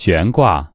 悬挂